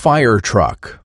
Fire truck.